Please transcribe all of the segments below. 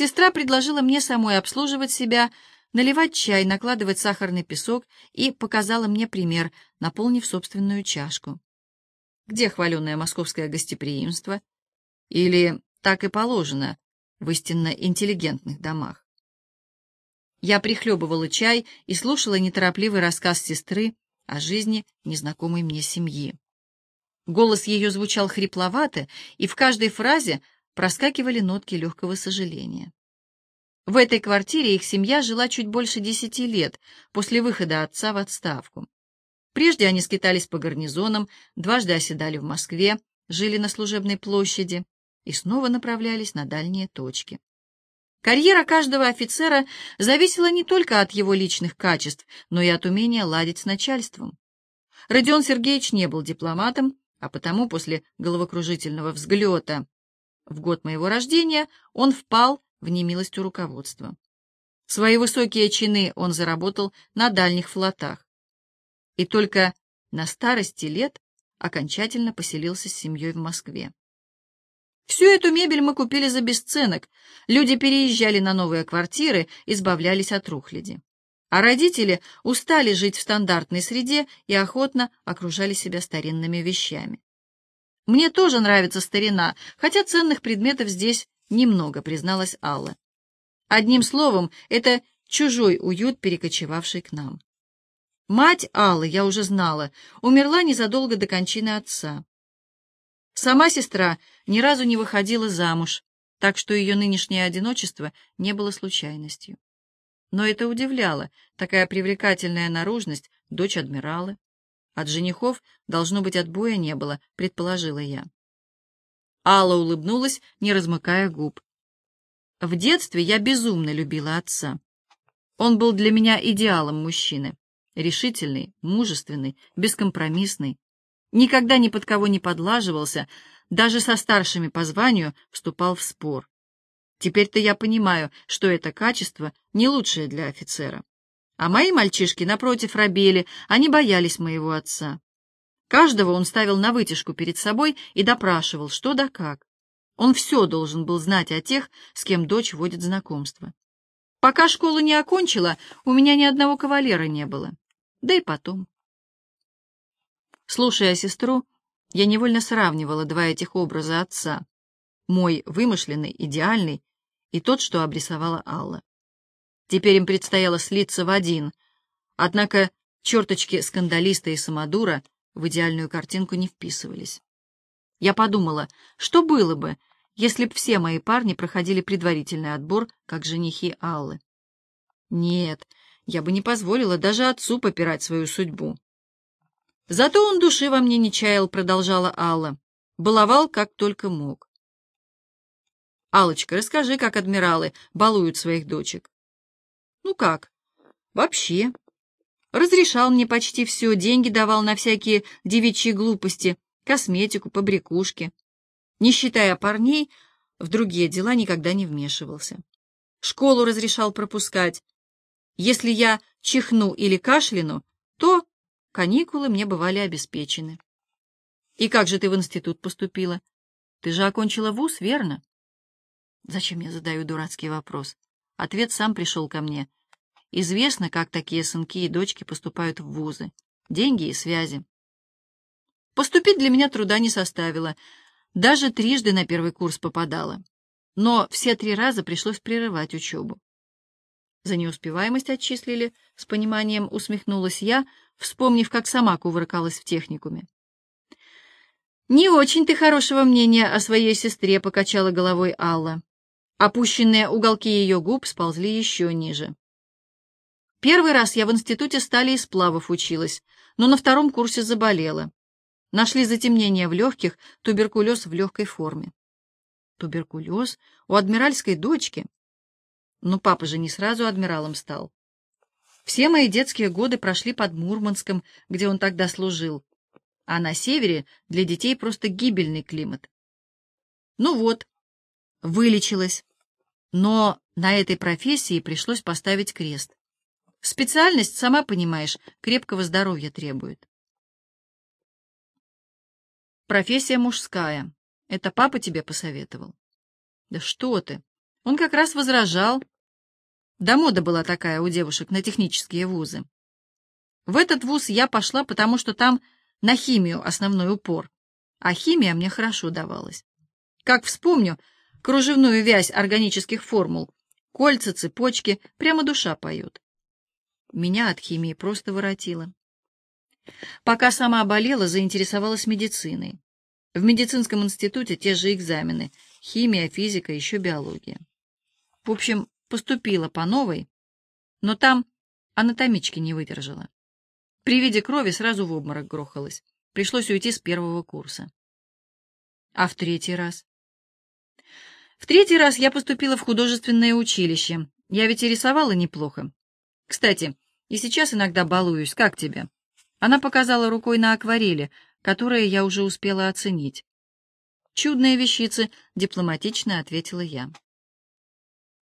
Сестра предложила мне самой обслуживать себя, наливать чай, накладывать сахарный песок и показала мне пример, наполнив собственную чашку. Где хваленое московское гостеприимство? Или так и положено в истинно интеллигентных домах? Я прихлебывала чай и слушала неторопливый рассказ сестры о жизни незнакомой мне семьи. Голос ее звучал хрипловато, и в каждой фразе проскакивали нотки легкого сожаления. В этой квартире их семья жила чуть больше десяти лет после выхода отца в отставку. Прежде они скитались по гарнизонам, дважды оседали в Москве, жили на служебной площади и снова направлялись на дальние точки. Карьера каждого офицера зависела не только от его личных качеств, но и от умения ладить с начальством. Родион Сергеевич не был дипломатом, а потому после головокружительного взглета в год моего рождения он впал в немилость у руководства. Свои высокие чины он заработал на дальних флотах. И только на старости лет окончательно поселился с семьей в Москве. Всю эту мебель мы купили за бесценок. Люди переезжали на новые квартиры, избавлялись от рухляди. А родители устали жить в стандартной среде и охотно окружали себя старинными вещами. Мне тоже нравится старина, хотя ценных предметов здесь немного, призналась Алла. Одним словом, это чужой уют, перекочевавший к нам. Мать Аллы, я уже знала, умерла незадолго до кончины отца. Сама сестра ни разу не выходила замуж, так что ее нынешнее одиночество не было случайностью. Но это удивляло, такая привлекательная наружность, дочь адмирала. От женихов, должно быть, отбоя не было, предположила я. Алла улыбнулась, не размыкая губ. В детстве я безумно любила отца. Он был для меня идеалом мужчины. Решительный, мужественный, бескомпромиссный. Никогда ни под кого не подлаживался, даже со старшими по званию вступал в спор. Теперь-то я понимаю, что это качество не лучшее для офицера. А мои мальчишки, напротив, робели, они боялись моего отца. Каждого он ставил на вытяжку перед собой и допрашивал, что да как. Он все должен был знать о тех, с кем дочь водит знакомство. Пока школу не окончила, у меня ни одного кавалера не было. Да и потом. Слушая сестру, я невольно сравнивала два этих образа отца. Мой вымышленный, идеальный, и тот, что обрисовала Алла. Теперь им предстояло слиться в один, однако черточки скандалиста и самодура в идеальную картинку не вписывались. Я подумала, что было бы, если б все мои парни проходили предварительный отбор, как женихи Аллы. Нет, я бы не позволила даже отцу попирать свою судьбу. Зато он души во мне не чаял, продолжала Алла. Баловал, как только мог. Алочка, расскажи, как адмиралы балуют своих дочек. Ну как? Вообще. Разрешал мне почти все, деньги давал на всякие девичьи глупости, косметику, побрякушки. Не считая парней, в другие дела никогда не вмешивался. Школу разрешал пропускать. Если я чихну или кашляну, то каникулы мне бывали обеспечены. И как же ты в институт поступила? Ты же окончила вуз, верно? Зачем я задаю дурацкий вопрос? Ответ сам пришел ко мне. Известно, как такие сынки и дочки поступают в вузы. Деньги и связи. Поступить для меня труда не составило. Даже трижды на первый курс попадала. Но все три раза пришлось прерывать учебу. За неуспеваемость отчислили, с пониманием усмехнулась я, вспомнив, как сама кувыркалась в техникуме. «Не очень ты хорошего мнения о своей сестре», — покачала головой Алла. Опущенные уголки ее губ сползли еще ниже. Первый раз я в институте стали из сплавов училась, но на втором курсе заболела. Нашли затемнение в легких, туберкулез в легкой форме. Туберкулез у адмиральской дочки. Но папа же не сразу адмиралом стал. Все мои детские годы прошли под Мурманском, где он тогда служил, а на севере для детей просто гибельный климат. Ну вот, вылечилась, но на этой профессии пришлось поставить крест. Специальность, сама понимаешь, крепкого здоровья требует. Профессия мужская. Это папа тебе посоветовал? Да что ты! Он как раз возражал. Да мода была такая у девушек на технические вузы. В этот вуз я пошла, потому что там на химию основной упор, а химия мне хорошо давалась. Как вспомню кружевную вязь органических формул, кольца, цепочки, прямо душа поет. Меня от химии просто воротило. Пока сама болела, заинтересовалась медициной. В медицинском институте те же экзамены — химия, физика, еще биология. В общем, поступила по новой, но там анатомички не выдержала. При виде крови сразу в обморок грохалась. Пришлось уйти с первого курса. А в третий раз? В третий раз я поступила в художественное училище. Я ведь и рисовала неплохо. Кстати, и сейчас иногда балуюсь. Как тебе? Она показала рукой на акварели, которые я уже успела оценить. «Чудные вещицы», — дипломатично ответила я.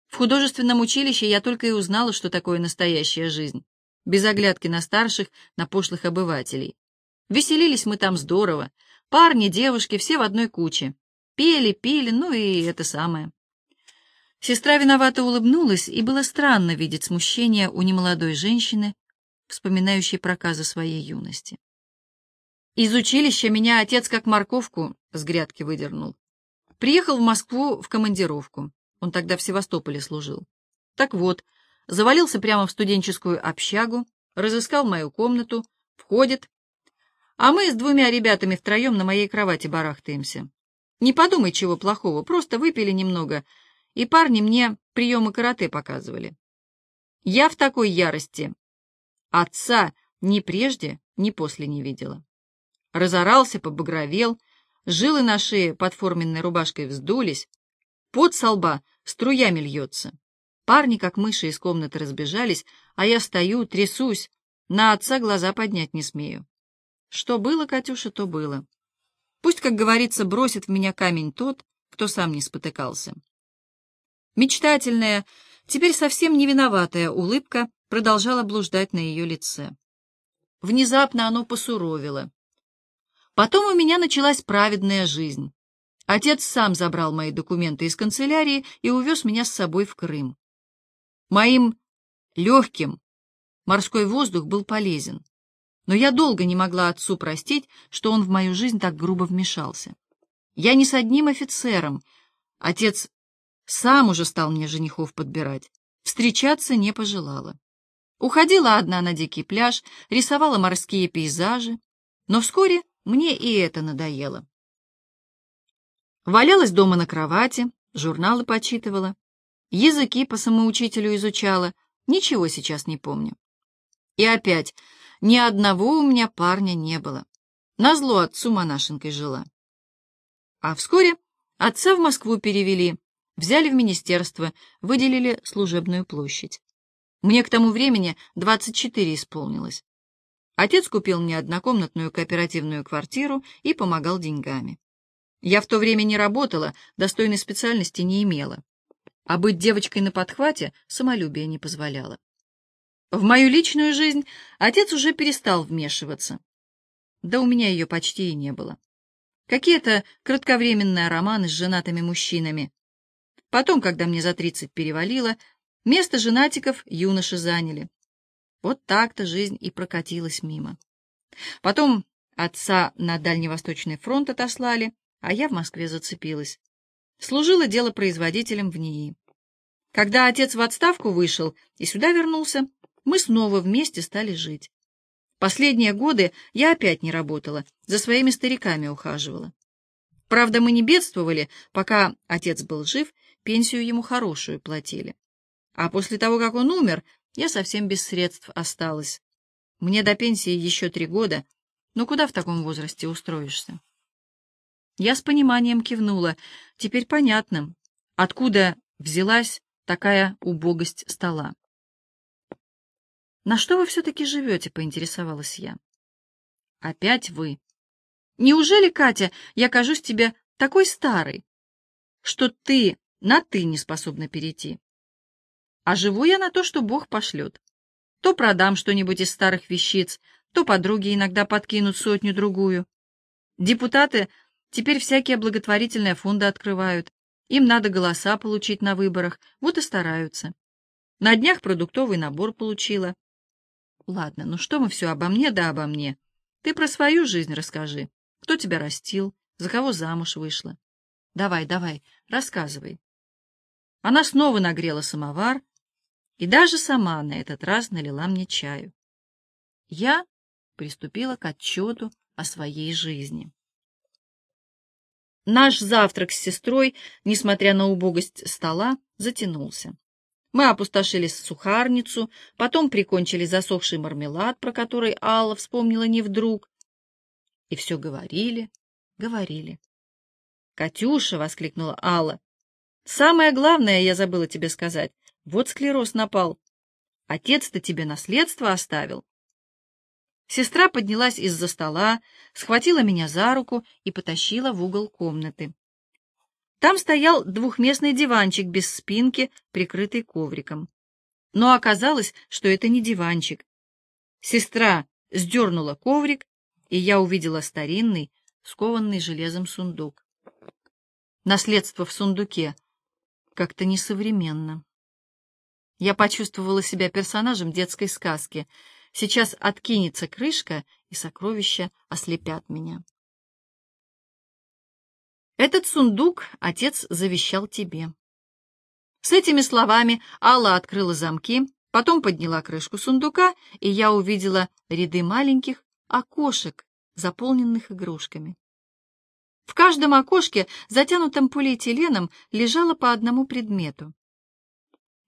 В художественном училище я только и узнала, что такое настоящая жизнь, без оглядки на старших, на пошлых обывателей. Веселились мы там здорово, парни, девушки, все в одной куче. Пели, пили, ну и это самое. Сестра виновато улыбнулась, и было странно видеть смущение у немолодой женщины, вспоминающей проказы своей юности. Из училища меня отец как морковку с грядки выдернул. Приехал в Москву в командировку. Он тогда в Севастополе служил. Так вот, завалился прямо в студенческую общагу, разыскал мою комнату, входит, а мы с двумя ребятами втроем на моей кровати барахтаемся. Не подумай, чего плохого, просто выпили немного, и парни мне приемы карате показывали. Я в такой ярости Отца ни прежде, ни после не видела. Разорался, побагровел, жилы на шее под форменной рубашкой вздулись, пот со лба струями льется. Парни, как мыши, из комнаты разбежались, а я стою, трясусь, на отца глаза поднять не смею. Что было, Катюша, то было. Пусть, как говорится, бросит в меня камень тот, кто сам не спотыкался. Мечтательная, теперь совсем не виноватая улыбка продолжала блуждать на ее лице. Внезапно оно посуровило. Потом у меня началась праведная жизнь. Отец сам забрал мои документы из канцелярии и увез меня с собой в Крым. Моим легким морской воздух был полезен, но я долго не могла отцу простить, что он в мою жизнь так грубо вмешался. Я не с одним офицером. Отец сам уже стал мне женихов подбирать. Встречаться не пожелала. Уходила одна на дикий пляж, рисовала морские пейзажи, но вскоре мне и это надоело. Валялась дома на кровати, журналы почитывала, языки по самоучителю изучала, ничего сейчас не помню. И опять, ни одного у меня парня не было. Назло отцу монашенкой жила. А вскоре отца в Москву перевели, взяли в министерство, выделили служебную площадь. Мне к тому времени 24 исполнилось. Отец купил мне однокомнатную кооперативную квартиру и помогал деньгами. Я в то время не работала, достойной специальности не имела. А быть девочкой на подхвате самолюбие не позволяло. В мою личную жизнь отец уже перестал вмешиваться. Да у меня ее почти и не было. Какие-то кратковременные романы с женатыми мужчинами. Потом, когда мне за тридцать перевалило, Место женатиков юноши заняли. Вот так-то жизнь и прокатилась мимо. Потом отца на Дальневосточный фронт отослали, а я в Москве зацепилась. Служила дело производителем в НИИ. Когда отец в отставку вышел и сюда вернулся, мы снова вместе стали жить. Последние годы я опять не работала, за своими стариками ухаживала. Правда, мы не бедствовали, пока отец был жив, пенсию ему хорошую платили. А после того, как он умер, я совсем без средств осталась. Мне до пенсии еще три года, но куда в таком возрасте устроишься? Я с пониманием кивнула. Теперь понятно, откуда взялась такая убогость стола. «На что вы все-таки живете?» — поинтересовалась я. «Опять вы. Неужели, Катя, я кажусь тебе такой старой, что ты на «ты» не способна перейти?» А живу я на то, что Бог пошлет. То продам что-нибудь из старых вещиц, то подруги иногда подкинут сотню-другую. Депутаты теперь всякие благотворительные фонды открывают. Им надо голоса получить на выборах, вот и стараются. На днях продуктовый набор получила. Ладно, ну что мы все обо мне да обо мне. Ты про свою жизнь расскажи. Кто тебя растил, за кого замуж вышла. Давай, давай, рассказывай. Она снова нагрела самовар и даже сама на этот раз налила мне чаю. Я приступила к отчету о своей жизни. Наш завтрак с сестрой, несмотря на убогость стола, затянулся. Мы опустошили сухарницу, потом прикончили засохший мармелад, про который Алла вспомнила не вдруг. И все говорили, говорили. «Катюша!» — воскликнула Алла. «Самое главное я забыла тебе сказать. Вот склероз напал. Отец-то тебе наследство оставил. Сестра поднялась из-за стола, схватила меня за руку и потащила в угол комнаты. Там стоял двухместный диванчик без спинки, прикрытый ковриком. Но оказалось, что это не диванчик. Сестра сдернула коврик, и я увидела старинный, скованный железом сундук. Наследство в сундуке. Как-то несовременно. Я почувствовала себя персонажем детской сказки — Сейчас откинется крышка, и сокровища ослепят меня. Этот сундук отец завещал тебе. С этими словами Алла открыла замки, потом подняла крышку сундука, и я увидела ряды маленьких окошек, заполненных игрушками. В каждом окошке, затянутом полиэтиленом, лежало по одному предмету.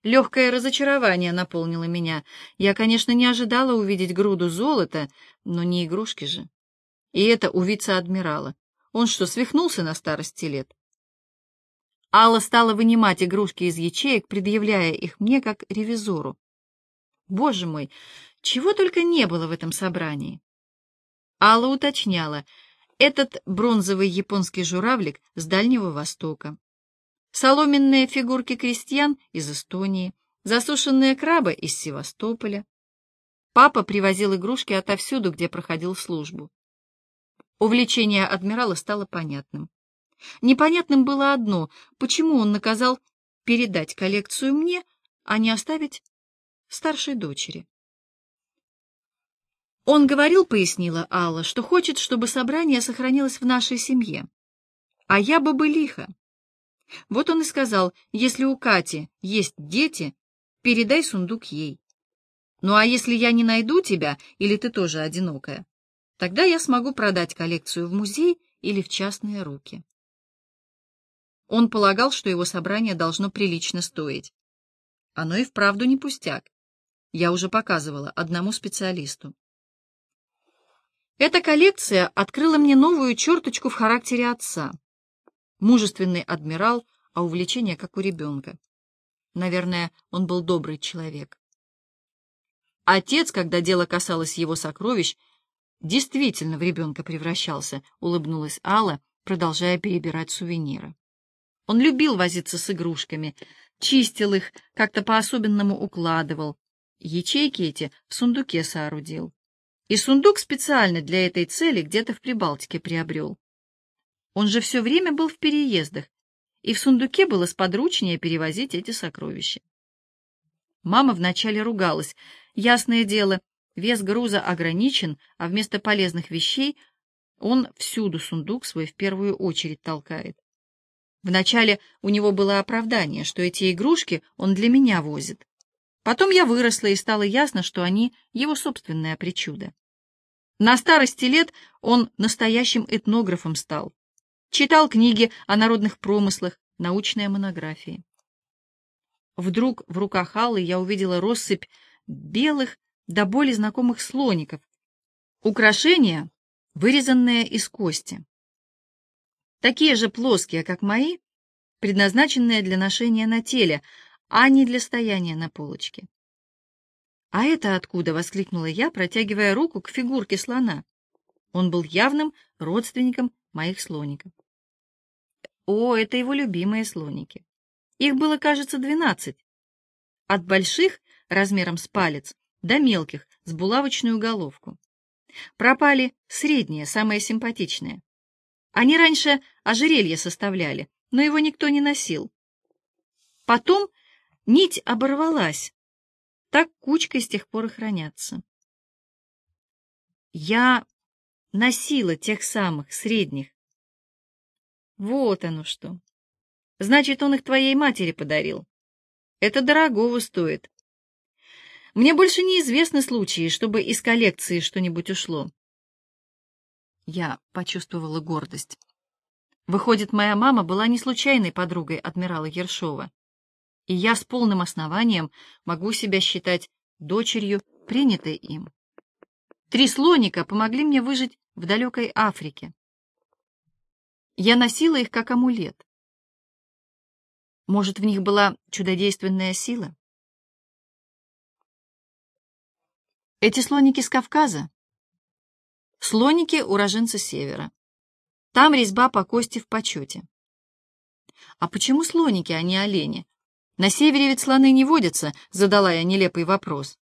Легкое разочарование наполнило меня. Я, конечно, не ожидала увидеть груду золота, но не игрушки же. И это у вице-адмирала. Он что, свихнулся на старости лет? Алла стала вынимать игрушки из ячеек, предъявляя их мне как ревизору. Боже мой, чего только не было в этом собрании. Алла уточняла, этот бронзовый японский журавлик с Дальнего Востока соломенные фигурки крестьян из Эстонии, засушенные крабы из Севастополя. Папа привозил игрушки отовсюду, где проходил службу. Увлечение адмирала стало понятным. Непонятным было одно, почему он наказал передать коллекцию мне, а не оставить старшей дочери. Он говорил, пояснила Алла, что хочет, чтобы собрание сохранилось в нашей семье. А я бабы-лиха. Вот он и сказал, если у Кати есть дети, передай сундук ей. Ну а если я не найду тебя, или ты тоже одинокая, тогда я смогу продать коллекцию в музей или в частные руки. Он полагал, что его собрание должно прилично стоить. Оно и вправду не пустяк. Я уже показывала одному специалисту. Эта коллекция открыла мне новую черточку в характере отца. Мужественный адмирал, а увлечение как у ребенка. Наверное, он был добрый человек. Отец, когда дело касалось его сокровищ, действительно в ребенка превращался, улыбнулась Алла, продолжая перебирать сувениры. Он любил возиться с игрушками, чистил их, как-то по-особенному укладывал. Ячейки эти в сундуке соорудил. И сундук специально для этой цели где-то в Прибалтике приобрел. Он же все время был в переездах, и в сундуке было сподручнее перевозить эти сокровища. Мама вначале ругалась. Ясное дело, вес груза ограничен, а вместо полезных вещей он всюду сундук свой в первую очередь толкает. Вначале у него было оправдание, что эти игрушки он для меня возит. Потом я выросла, и стало ясно, что они его собственная причуда. На старости лет он настоящим этнографом стал. Читал книги о народных промыслах, научные монографии. Вдруг в руках Аллы я увидела россыпь белых, до боли знакомых слоников, украшения, вырезанные из кости. Такие же плоские, как мои, предназначенные для ношения на теле, а не для стояния на полочке. «А это откуда?» — воскликнула я, протягивая руку к фигурке слона. Он был явным родственником моих слоников. О, это его любимые слоники. Их было, кажется, двенадцать. От больших, размером с палец, до мелких, с булавочную головку. Пропали средние, самые симпатичные. Они раньше ожерелье составляли, но его никто не носил. Потом нить оборвалась. Так кучкой с тех пор и хранятся. Я носила тех самых, средних. Вот оно что. Значит, он их твоей матери подарил. Это дорогого стоит. Мне больше неизвестны случаи, чтобы из коллекции что-нибудь ушло. Я почувствовала гордость. Выходит, моя мама была не случайной подругой адмирала Ершова, и я с полным основанием могу себя считать дочерью, принятой им. Три слоника помогли мне выжить в далекой Африке. Я носила их как амулет. Может, в них была чудодейственная сила? Эти слоники с Кавказа. Слоники — уроженцы севера. Там резьба по кости в почете. А почему слоники, а не олени? На севере ведь слоны не водятся, задала я нелепый вопрос.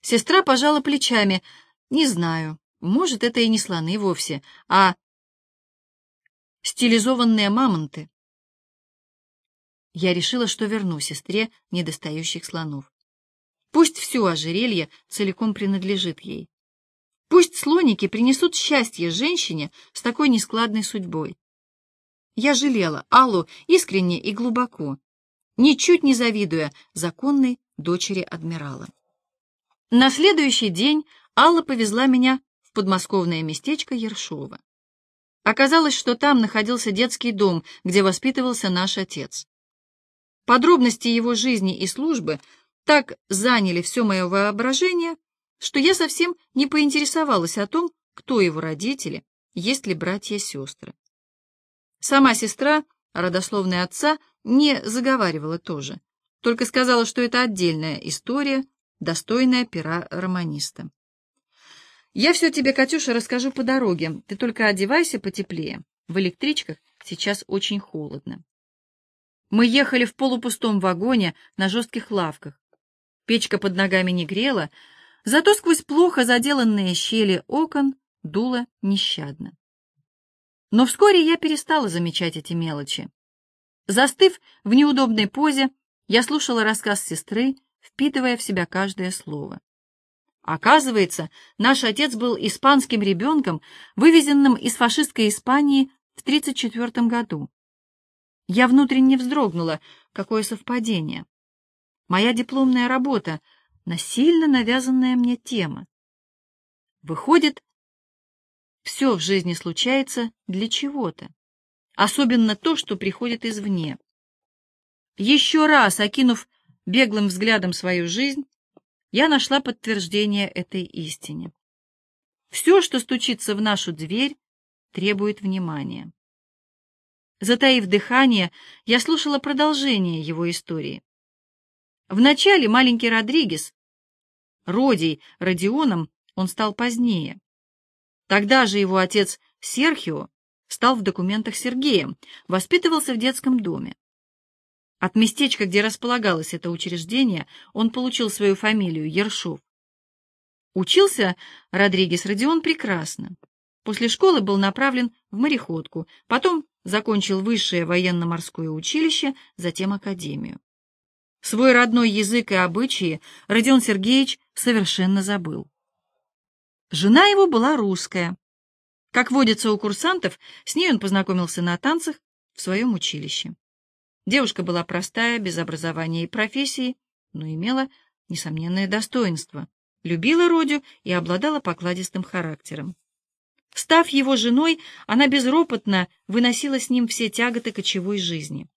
Сестра пожала плечами. Не знаю, может, это и не слоны вовсе, а стилизованные мамонты. Я решила, что верну сестре недостающих слонов. Пусть все ожерелье целиком принадлежит ей. Пусть слоники принесут счастье женщине с такой нескладной судьбой. Я жалела Аллу искренне и глубоко, ничуть не завидуя законной дочери адмирала. На следующий день Алла повезла меня в подмосковное местечко Ершова. Оказалось, что там находился детский дом, где воспитывался наш отец. Подробности его жизни и службы так заняли все мое воображение, что я совсем не поинтересовалась о том, кто его родители, есть ли братья и сестры. Сама сестра, родословная отца, не заговаривала тоже, только сказала, что это отдельная история, достойная пера романиста. «Я все тебе, Катюша, расскажу по дороге, ты только одевайся потеплее. В электричках сейчас очень холодно». Мы ехали в полупустом вагоне на жестких лавках. Печка под ногами не грела, зато сквозь плохо заделанные щели окон дуло нещадно. Но вскоре я перестала замечать эти мелочи. Застыв в неудобной позе, я слушала рассказ сестры, впитывая в себя каждое слово. Оказывается, наш отец был испанским ребенком, вывезенным из фашистской Испании в 1934 году. Я внутренне вздрогнула. Какое совпадение. Моя дипломная работа — насильно навязанная мне тема. Выходит, все в жизни случается для чего-то, особенно то, что приходит извне. Еще раз, окинув беглым взглядом свою жизнь, я нашла подтверждение этой истине. Все, что стучится в нашу дверь, требует внимания. Затаив дыхание, я слушала продолжение его истории. Вначале маленький Родригес, Родий Родионом, он стал позднее. Тогда же его отец Серхио стал в документах Сергеем, воспитывался в детском доме. От местечка, где располагалось это учреждение, он получил свою фамилию Ершов. Учился Родригес Родион прекрасно. После школы был направлен в мореходку, потом закончил высшее военно-морское училище, затем академию. Свой родной язык и обычаи Родион Сергеевич совершенно забыл. Жена его была русская. Как водится у курсантов, с ней он познакомился на танцах в своем училище. Девушка была простая, без образования и профессии, но имела несомненное достоинство, любила Родю и обладала покладистым характером. Став его женой, она безропотно выносила с ним все тяготы кочевой жизни.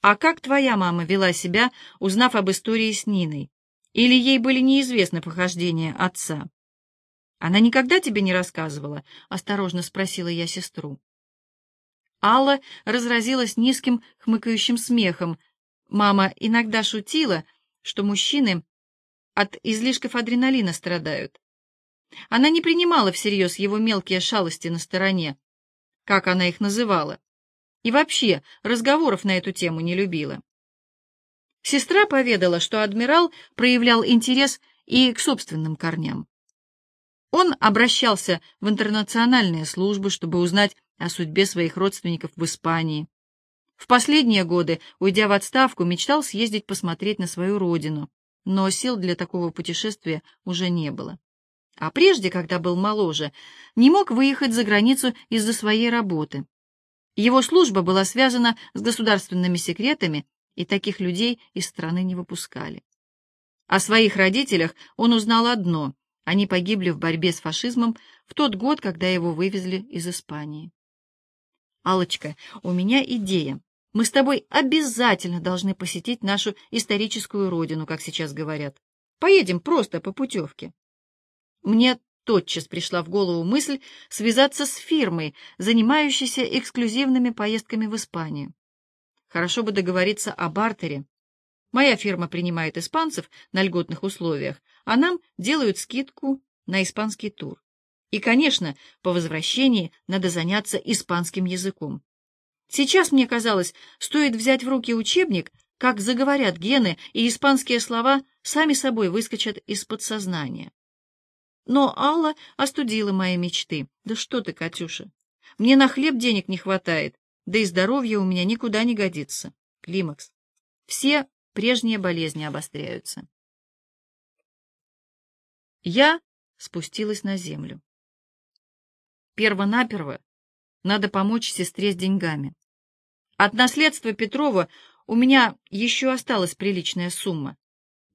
«А как твоя мама вела себя, узнав об истории с Ниной? Или ей были неизвестны похождения отца?» «Она никогда тебе не рассказывала?» — осторожно спросила я сестру. Алла разразилась низким хмыкающим смехом. Мама иногда шутила, что мужчины от излишков адреналина страдают. Она не принимала всерьез его мелкие шалости на стороне, как она их называла, и вообще разговоров на эту тему не любила. Сестра поведала, что адмирал проявлял интерес и к собственным корням. Он обращался в интернациональные службы, чтобы узнать о судьбе своих родственников в Испании. В последние годы, уйдя в отставку, мечтал съездить посмотреть на свою родину, но сил для такого путешествия уже не было. А прежде, когда был моложе, не мог выехать за границу из-за своей работы. Его служба была связана с государственными секретами, и таких людей из страны не выпускали. О своих родителях он узнал одно — они погибли в борьбе с фашизмом в тот год, когда его вывезли из Испании. Алочка, у меня идея. Мы с тобой обязательно должны посетить нашу историческую родину, как сейчас говорят. Поедем просто по путевке. Мне тотчас пришла в голову мысль связаться с фирмой, занимающейся эксклюзивными поездками в Испанию. Хорошо бы договориться о бартере. Моя фирма принимает испанцев на льготных условиях, а нам делают скидку на испанский тур. И, конечно, по возвращении надо заняться испанским языком. Сейчас, мне казалось, стоит взять в руки учебник, как заговорят гены, и испанские слова сами собой выскочат из подсознания. Но Алла остудила мои мечты. Да что ты, Катюша, мне на хлеб денег не хватает, да и здоровье у меня никуда не годится. Климакс. Все прежние болезни обостряются. Я спустилась на землю. Первонаперво надо помочь сестре с деньгами. От наследства Петрова у меня еще осталась приличная сумма.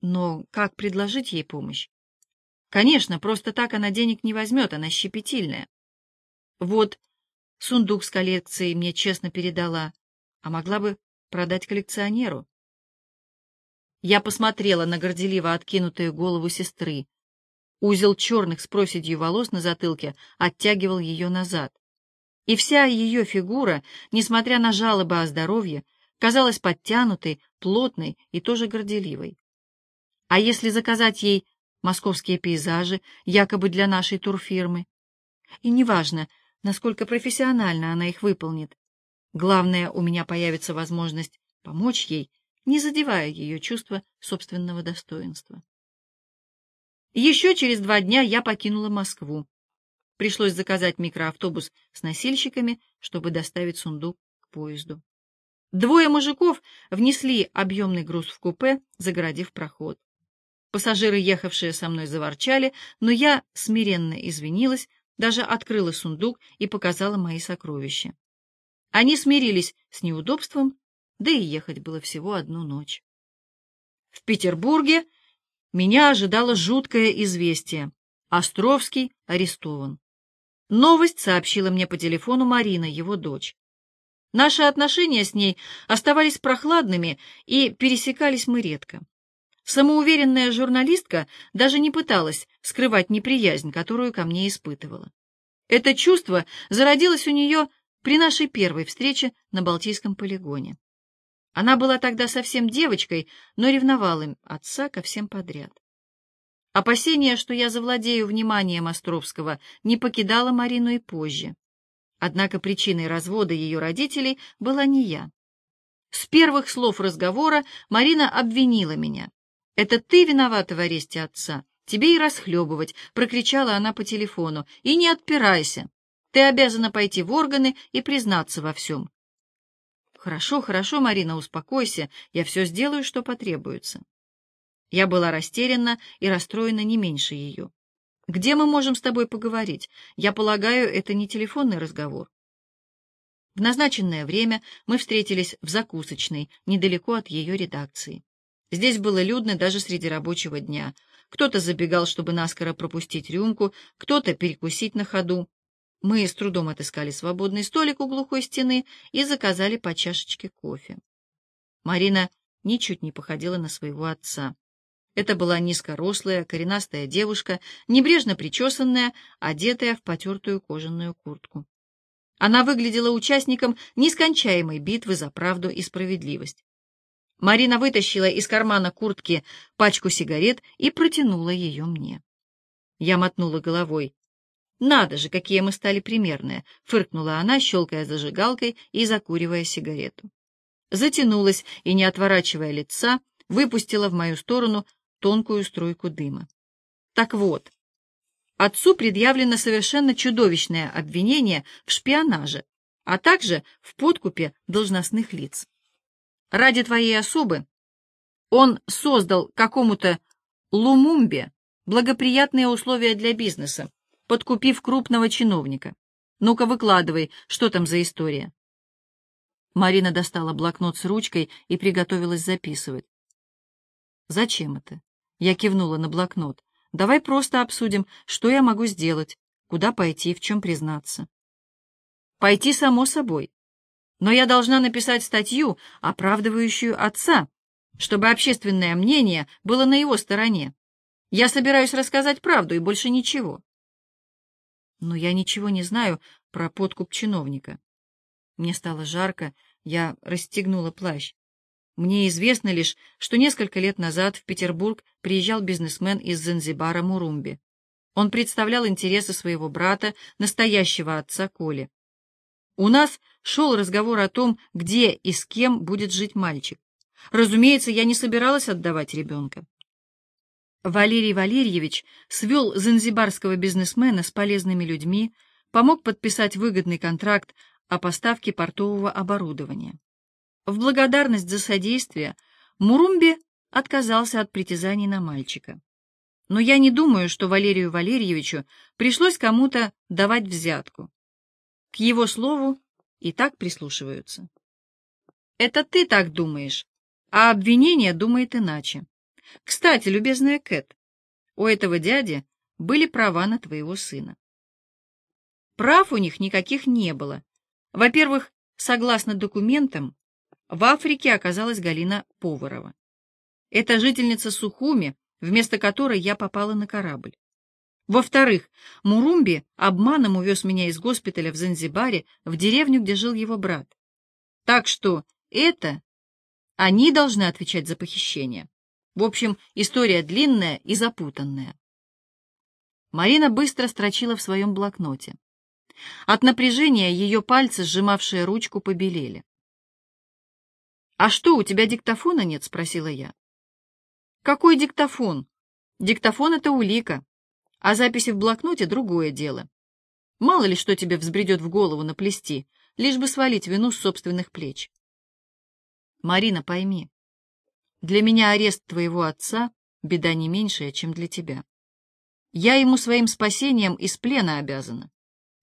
Но как предложить ей помощь? Конечно, просто так она денег не возьмет, она щепетильная. Вот сундук с коллекцией мне честно передала, а могла бы продать коллекционеру. Я посмотрела на горделиво откинутую голову сестры. Узел черных с проседью волос на затылке оттягивал ее назад. И вся ее фигура, несмотря на жалобы о здоровье, казалась подтянутой, плотной и тоже горделивой. А если заказать ей московские пейзажи, якобы для нашей турфирмы? И неважно, насколько профессионально она их выполнит. Главное, у меня появится возможность помочь ей, не задевая ее чувство собственного достоинства. Еще через два дня я покинула Москву. Пришлось заказать микроавтобус с носильщиками, чтобы доставить сундук к поезду. Двое мужиков внесли объемный груз в купе, загородив проход. Пассажиры, ехавшие со мной, заворчали, но я смиренно извинилась, даже открыла сундук и показала мои сокровища. Они смирились с неудобством, да и ехать было всего одну ночь. В Петербурге меня ожидало жуткое известие. Островский арестован. Новость сообщила мне по телефону Марина, его дочь. Наши отношения с ней оставались прохладными, и пересекались мы редко. Самоуверенная журналистка даже не пыталась скрывать неприязнь, которую ко мне испытывала. Это чувство зародилось у нее при нашей первой встрече на Балтийском полигоне. Она была тогда совсем девочкой, но ревновала им отца ко всем подряд. Опасение, что я завладею вниманием Островского, не покидало Марину и позже. Однако причиной развода ее родителей была не я. С первых слов разговора Марина обвинила меня. «Это ты виновата в аресте отца. Тебе и расхлебывать», — прокричала она по телефону. «И не отпирайся. Ты обязана пойти в органы и признаться во всем. «Хорошо, хорошо, Марина, успокойся, я все сделаю, что потребуется». Я была растеряна и расстроена не меньше ее. «Где мы можем с тобой поговорить? Я полагаю, это не телефонный разговор». В назначенное время мы встретились в закусочной, недалеко от ее редакции. Здесь было людно даже среди рабочего дня. Кто-то забегал, чтобы наскоро пропустить рюмку, кто-то перекусить на ходу. Мы с трудом отыскали свободный столик у глухой стены и заказали по чашечке кофе. Марина ничуть не походила на своего отца. Это была низкорослая, коренастая девушка, небрежно причесанная, одетая в потертую кожаную куртку. Она выглядела участником нескончаемой битвы за правду и справедливость. Марина вытащила из кармана куртки пачку сигарет и протянула ее мне. Я мотнула головой. «Надо же, какие мы стали примерные!» — фыркнула она, щелкая зажигалкой и закуривая сигарету. Затянулась и, не отворачивая лица, выпустила в мою сторону тонкую струйку дыма. Так вот, отцу предъявлено совершенно чудовищное обвинение в шпионаже, а также в подкупе должностных лиц. Ради твоей особы он создал какому-то Лумумбе благоприятные условия для бизнеса, подкупив крупного чиновника. Ну-ка, выкладывай, что там за история. Марина достала блокнот с ручкой и приготовилась записывать. «Зачем это?» Я кивнула на блокнот. «Давай просто обсудим, что я могу сделать, куда пойти, в чем признаться». «Пойти само собой. Но я должна написать статью, оправдывающую отца, чтобы общественное мнение было на его стороне. Я собираюсь рассказать правду и больше ничего». «Но я ничего не знаю про подкуп чиновника». Мне стало жарко, я расстегнула плащ. Мне известно лишь, что несколько лет назад в Петербург приезжал бизнесмен из Занзибара Мурумби. Он представлял интересы своего брата, настоящего отца Коли. У нас шел разговор о том, где и с кем будет жить мальчик. Разумеется, я не собиралась отдавать ребенка. Валерий Валерьевич свел занзибарского бизнесмена с полезными людьми, помог подписать выгодный контракт о поставке портового оборудования. В благодарность за содействие Мурумби отказался от притязаний на мальчика. Но я не думаю, что Валерию Валерьевичу пришлось кому-то давать взятку. К его слову и так прислушиваются. Это ты так думаешь, а обвинение думает иначе. Кстати, любезная Кэт, у этого дяди были права на твоего сына. Прав у них никаких не было, во-первых, согласно документам, в Африке оказалась Галина Поварова. Это жительница Сухуми, вместо которой я попала на корабль. Во-вторых, Мурумби обманом увез меня из госпиталя в Занзибаре в деревню, где жил его брат. Так что это они должны отвечать за похищение. В общем, история длинная и запутанная. Марина быстро строчила в своем блокноте. От напряжения ее пальцы, сжимавшие ручку, побелели. «А что, у тебя диктофона нет?» — спросила я. «Какой диктофон? Диктофон — это улика, а записи в блокноте — другое дело. Мало ли что тебе взбредет в голову наплести, лишь бы свалить вину с собственных плеч. Марина, пойми, для меня арест твоего отца — беда не меньшая, чем для тебя. Я ему своим спасением из плена обязана.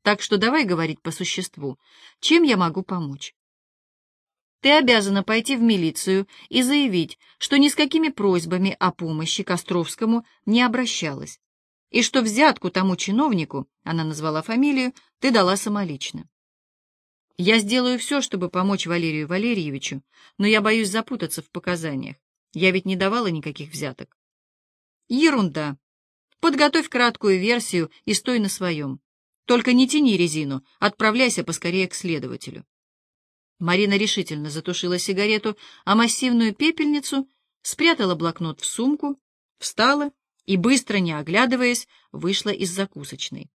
Так что давай говорить по существу. Чем я могу помочь? Ты обязана пойти в милицию и заявить, что ни с какими просьбами о помощи Костровскому не обращалась, и что взятку тому чиновнику, она назвала фамилию, ты дала самолично. Я сделаю все, чтобы помочь Валерию Валерьевичу, но я боюсь запутаться в показаниях. Я ведь не давала никаких взяток. Ерунда. Подготовь краткую версию и стой на своем. Только не тяни резину, отправляйся поскорее к следователю. Марина решительно затушила сигарету, а массивную пепельницу спрятала блокнот в сумку, встала и, быстро не оглядываясь, вышла из закусочной.